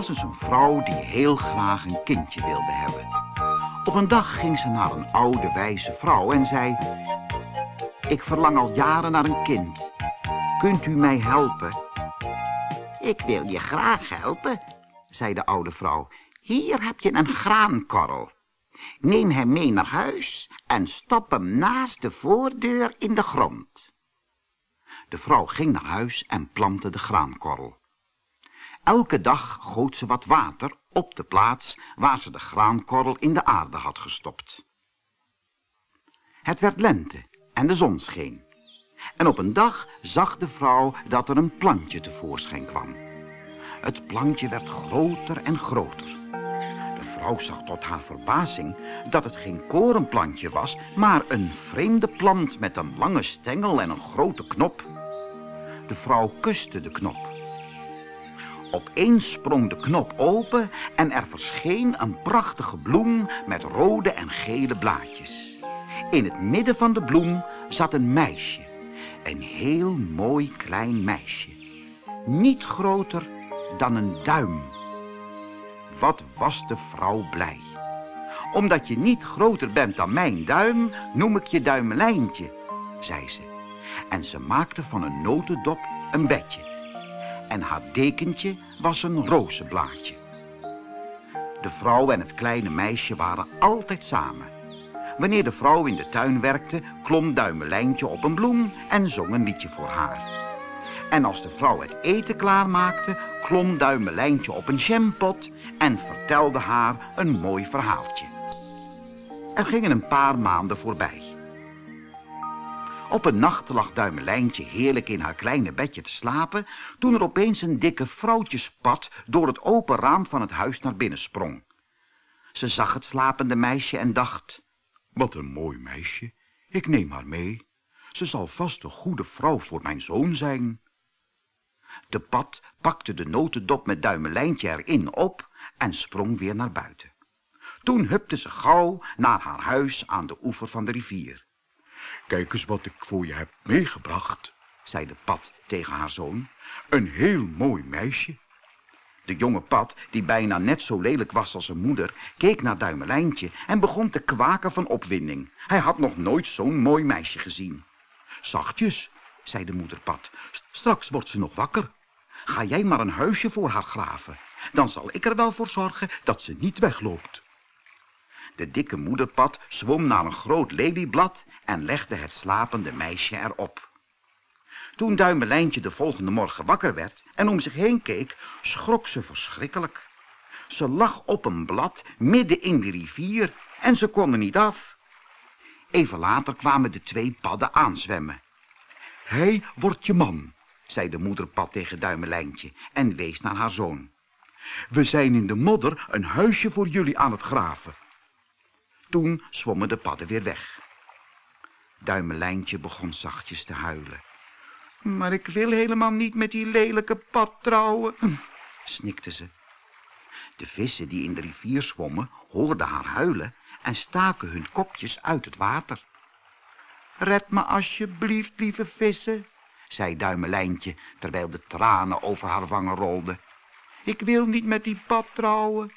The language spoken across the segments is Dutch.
was eens een vrouw die heel graag een kindje wilde hebben. Op een dag ging ze naar een oude wijze vrouw en zei... Ik verlang al jaren naar een kind. Kunt u mij helpen? Ik wil je graag helpen, zei de oude vrouw. Hier heb je een graankorrel. Neem hem mee naar huis en stop hem naast de voordeur in de grond. De vrouw ging naar huis en plantte de graankorrel. Elke dag goot ze wat water op de plaats waar ze de graankorrel in de aarde had gestopt. Het werd lente en de zon scheen. En op een dag zag de vrouw dat er een plantje tevoorschijn kwam. Het plantje werd groter en groter. De vrouw zag tot haar verbazing dat het geen korenplantje was, maar een vreemde plant met een lange stengel en een grote knop. De vrouw kuste de knop. Opeens sprong de knop open en er verscheen een prachtige bloem met rode en gele blaadjes. In het midden van de bloem zat een meisje. Een heel mooi klein meisje. Niet groter dan een duim. Wat was de vrouw blij. Omdat je niet groter bent dan mijn duim, noem ik je duimelijntje, zei ze. En ze maakte van een notendop een bedje. En haar dekentje was een rozenblaadje. De vrouw en het kleine meisje waren altijd samen. Wanneer de vrouw in de tuin werkte, klom Duimelijntje op een bloem en zong een liedje voor haar. En als de vrouw het eten klaarmaakte, klom Duimelijntje op een jampot en vertelde haar een mooi verhaaltje. Er gingen een paar maanden voorbij. Op een nacht lag Duimelijntje heerlijk in haar kleine bedje te slapen, toen er opeens een dikke vrouwtjespad door het open raam van het huis naar binnen sprong. Ze zag het slapende meisje en dacht, wat een mooi meisje, ik neem haar mee. Ze zal vast een goede vrouw voor mijn zoon zijn. De pad pakte de notendop met Duimelijntje erin op en sprong weer naar buiten. Toen hupte ze gauw naar haar huis aan de oever van de rivier. Kijk eens wat ik voor je heb meegebracht, zei de pad tegen haar zoon. Een heel mooi meisje. De jonge pad, die bijna net zo lelijk was als zijn moeder, keek naar Duimelijntje en begon te kwaken van opwinding. Hij had nog nooit zo'n mooi meisje gezien. Zachtjes, zei de moederpad, straks wordt ze nog wakker. Ga jij maar een huisje voor haar graven. Dan zal ik er wel voor zorgen dat ze niet wegloopt. De dikke moederpad zwom naar een groot lelieblad en legde het slapende meisje erop. Toen Duimelijntje de volgende morgen wakker werd en om zich heen keek, schrok ze verschrikkelijk. Ze lag op een blad midden in de rivier en ze kon er niet af. Even later kwamen de twee padden aanzwemmen. Hij wordt je man, zei de moederpad tegen Duimelijntje en wees naar haar zoon. We zijn in de modder een huisje voor jullie aan het graven. Toen zwommen de padden weer weg. Duimelijntje begon zachtjes te huilen. Maar ik wil helemaal niet met die lelijke pad trouwen, snikte ze. De vissen die in de rivier zwommen, hoorden haar huilen en staken hun kopjes uit het water. Red me alsjeblieft, lieve vissen, zei Duimelijntje, terwijl de tranen over haar wangen rolden. Ik wil niet met die pad trouwen.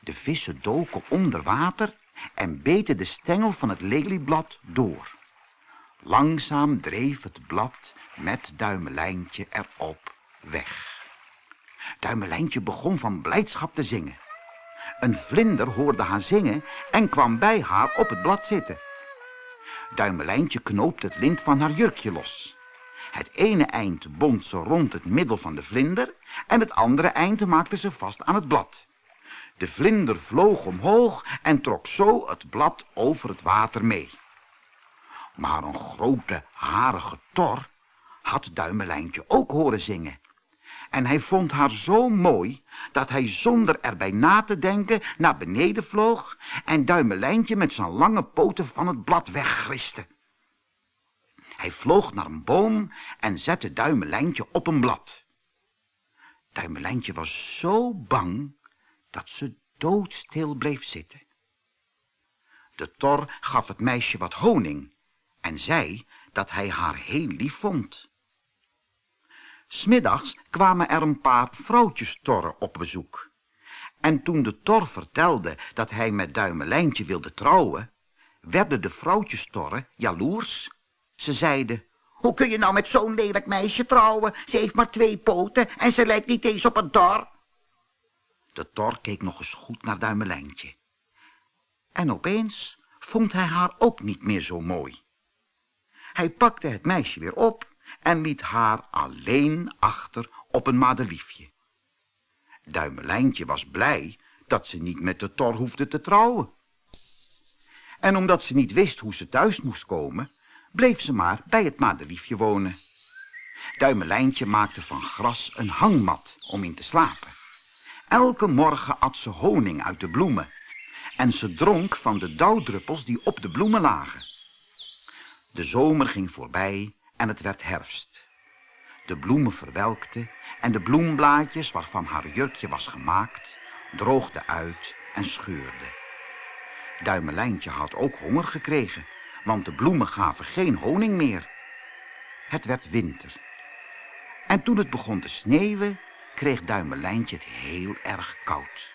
De vissen doken onder water en beten de stengel van het lelieblad door. Langzaam dreef het blad met Duimelijntje erop weg. Duimelijntje begon van blijdschap te zingen. Een vlinder hoorde haar zingen en kwam bij haar op het blad zitten. Duimelijntje knoopte het lint van haar jurkje los. Het ene eind bond ze rond het middel van de vlinder en het andere eind maakte ze vast aan het blad. De vlinder vloog omhoog en trok zo het blad over het water mee. Maar een grote, harige tor had Duimelijntje ook horen zingen. En hij vond haar zo mooi dat hij zonder erbij na te denken naar beneden vloog en Duimelijntje met zijn lange poten van het blad weggriste. Hij vloog naar een boom en zette Duimelijntje op een blad. Duimelijntje was zo bang dat ze doodstil bleef zitten. De tor gaf het meisje wat honing en zei dat hij haar heel lief vond. Smiddags kwamen er een paar vrouwtjestorren op bezoek. En toen de tor vertelde dat hij met Duimelijntje wilde trouwen, werden de vrouwtjestorren jaloers. Ze zeiden, hoe kun je nou met zo'n lelijk meisje trouwen? Ze heeft maar twee poten en ze lijkt niet eens op een tor. De tor keek nog eens goed naar Duimelijntje. En opeens vond hij haar ook niet meer zo mooi. Hij pakte het meisje weer op en liet haar alleen achter op een madeliefje. Duimelijntje was blij dat ze niet met de tor hoefde te trouwen. En omdat ze niet wist hoe ze thuis moest komen, bleef ze maar bij het madeliefje wonen. Duimelijntje maakte van gras een hangmat om in te slapen. Elke morgen at ze honing uit de bloemen en ze dronk van de dauwdruppels die op de bloemen lagen. De zomer ging voorbij en het werd herfst. De bloemen verwelkten en de bloemblaadjes waarvan haar jurkje was gemaakt, droogden uit en scheurden. Duimelijntje had ook honger gekregen, want de bloemen gaven geen honing meer. Het werd winter. En toen het begon te sneeuwen, kreeg Duimelijntje het heel erg koud.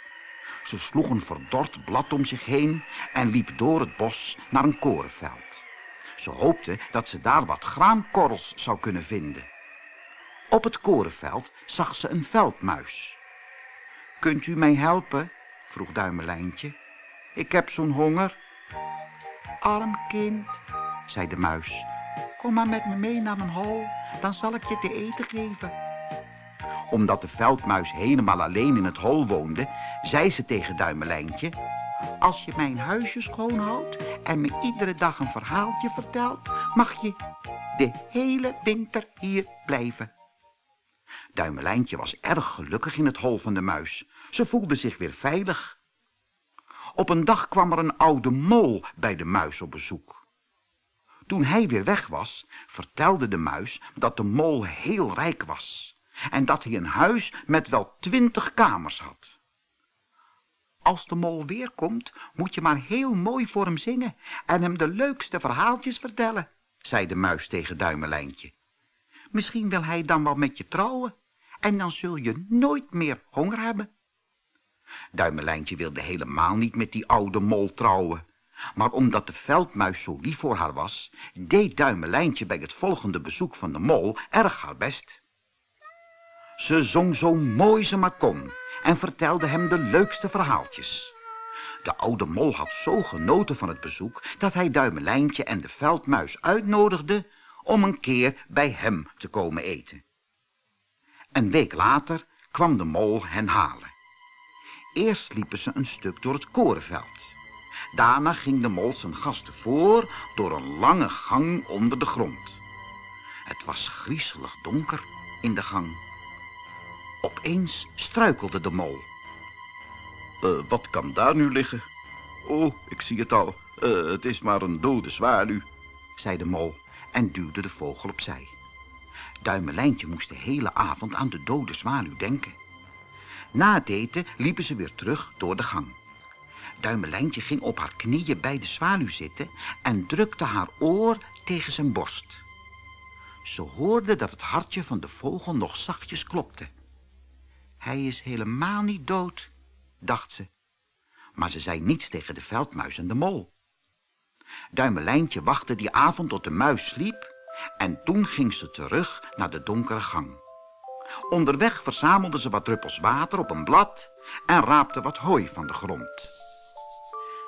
Ze sloeg een verdord blad om zich heen en liep door het bos naar een korenveld. Ze hoopte dat ze daar wat graankorrels zou kunnen vinden. Op het korenveld zag ze een veldmuis. Kunt u mij helpen? vroeg Duimelijntje. Ik heb zo'n honger. Arm kind, zei de muis. Kom maar met me mee naar mijn hol, dan zal ik je te eten geven. Omdat de veldmuis helemaal alleen in het hol woonde, zei ze tegen Duimelijntje... Als je mijn huisje schoonhoudt en me iedere dag een verhaaltje vertelt, mag je de hele winter hier blijven. Duimelijntje was erg gelukkig in het hol van de muis. Ze voelde zich weer veilig. Op een dag kwam er een oude mol bij de muis op bezoek. Toen hij weer weg was, vertelde de muis dat de mol heel rijk was en dat hij een huis met wel twintig kamers had. Als de mol weer komt, moet je maar heel mooi voor hem zingen en hem de leukste verhaaltjes vertellen, zei de muis tegen Duimelijntje. Misschien wil hij dan wel met je trouwen en dan zul je nooit meer honger hebben. Duimelijntje wilde helemaal niet met die oude mol trouwen. Maar omdat de veldmuis zo lief voor haar was, deed Duimelijntje bij het volgende bezoek van de mol erg haar best. Ze zong zo mooi ze maar kon en vertelde hem de leukste verhaaltjes. De oude mol had zo genoten van het bezoek dat hij Duimelijntje en de veldmuis uitnodigde om een keer bij hem te komen eten. Een week later kwam de mol hen halen. Eerst liepen ze een stuk door het korenveld. Daarna ging de mol zijn gasten voor door een lange gang onder de grond. Het was griezelig donker in de gang. Opeens struikelde de mol. Uh, wat kan daar nu liggen? Oh, ik zie het al. Uh, het is maar een dode zwaluw, zei de mol en duwde de vogel opzij. Duimelijntje moest de hele avond aan de dode zwaluw denken. Na het eten liepen ze weer terug door de gang. Duimelijntje ging op haar knieën bij de zwaluw zitten en drukte haar oor tegen zijn borst. Ze hoorde dat het hartje van de vogel nog zachtjes klopte. Hij is helemaal niet dood, dacht ze. Maar ze zei niets tegen de veldmuis en de mol. Duimelijntje wachtte die avond tot de muis sliep en toen ging ze terug naar de donkere gang. Onderweg verzamelde ze wat druppels water op een blad en raapte wat hooi van de grond.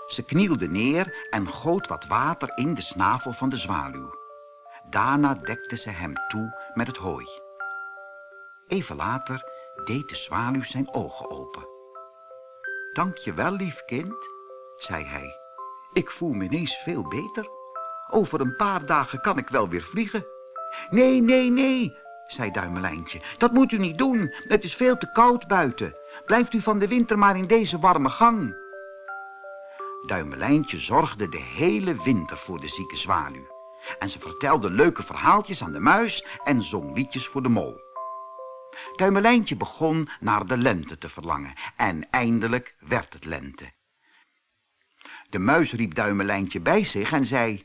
Ze knielde neer en goot wat water in de snavel van de zwaluw. Daarna dekte ze hem toe met het hooi. Even later deed de zwaluw zijn ogen open. Dank je wel, lief kind, zei hij. Ik voel me ineens veel beter. Over een paar dagen kan ik wel weer vliegen. Nee, nee, nee, zei Duimelijntje. Dat moet u niet doen. Het is veel te koud buiten. Blijft u van de winter maar in deze warme gang. Duimelijntje zorgde de hele winter voor de zieke zwaluw. En ze vertelde leuke verhaaltjes aan de muis en zong liedjes voor de mol. Duimelijntje begon naar de lente te verlangen en eindelijk werd het lente. De muis riep Duimelijntje bij zich en zei...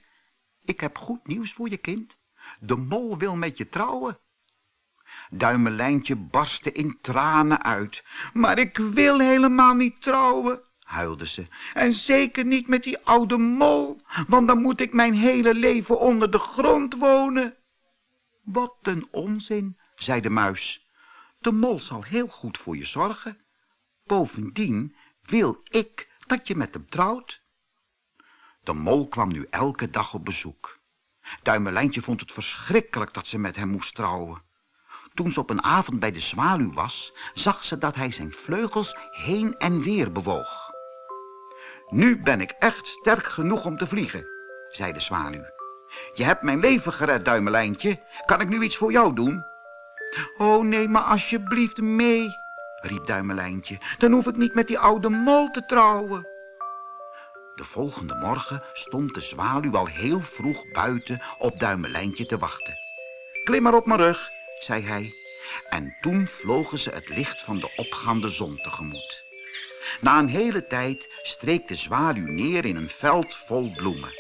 Ik heb goed nieuws voor je kind. De mol wil met je trouwen. Duimelijntje barstte in tranen uit. Maar ik wil helemaal niet trouwen, huilde ze. En zeker niet met die oude mol, want dan moet ik mijn hele leven onder de grond wonen. Wat een onzin, zei de muis. De mol zal heel goed voor je zorgen. Bovendien wil ik dat je met hem trouwt. De mol kwam nu elke dag op bezoek. Duimelijntje vond het verschrikkelijk dat ze met hem moest trouwen. Toen ze op een avond bij de zwaluw was, zag ze dat hij zijn vleugels heen en weer bewoog. Nu ben ik echt sterk genoeg om te vliegen, zei de zwaluw. Je hebt mijn leven gered, Duimelijntje. Kan ik nu iets voor jou doen? Oh, neem maar alsjeblieft mee, riep Duimelijntje. Dan hoef ik niet met die oude mol te trouwen. De volgende morgen stond de zwaluw al heel vroeg buiten op Duimelijntje te wachten. Klim maar op mijn rug, zei hij. En toen vlogen ze het licht van de opgaande zon tegemoet. Na een hele tijd streek de zwaluw neer in een veld vol bloemen.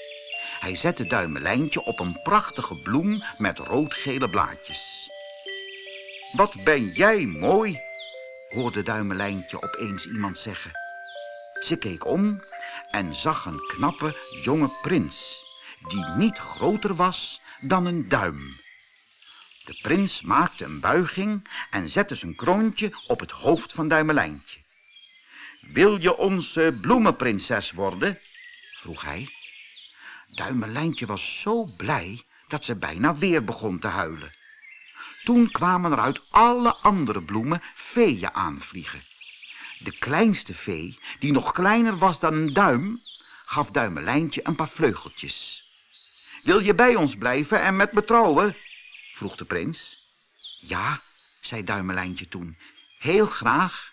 Hij zette Duimelijntje op een prachtige bloem met roodgele blaadjes. Wat ben jij mooi, hoorde Duimelijntje opeens iemand zeggen. Ze keek om en zag een knappe jonge prins, die niet groter was dan een duim. De prins maakte een buiging en zette zijn kroontje op het hoofd van Duimelijntje. Wil je onze bloemenprinses worden? vroeg hij. Duimelijntje was zo blij dat ze bijna weer begon te huilen. Toen kwamen er uit alle andere bloemen feeën aanvliegen. De kleinste vee, die nog kleiner was dan een duim, gaf Duimelijntje een paar vleugeltjes. Wil je bij ons blijven en met me trouwen? vroeg de prins. Ja, zei Duimelijntje toen, heel graag.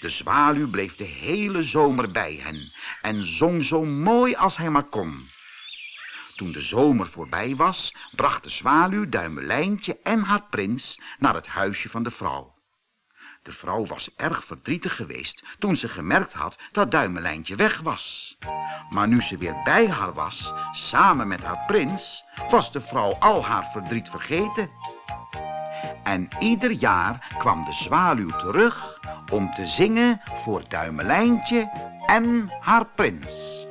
De zwaluw bleef de hele zomer bij hen en zong zo mooi als hij maar kon. Toen de zomer voorbij was, bracht de zwaluw Duimelijntje en haar prins naar het huisje van de vrouw. De vrouw was erg verdrietig geweest toen ze gemerkt had dat Duimelijntje weg was. Maar nu ze weer bij haar was, samen met haar prins, was de vrouw al haar verdriet vergeten. En ieder jaar kwam de zwaluw terug om te zingen voor Duimelijntje en haar prins.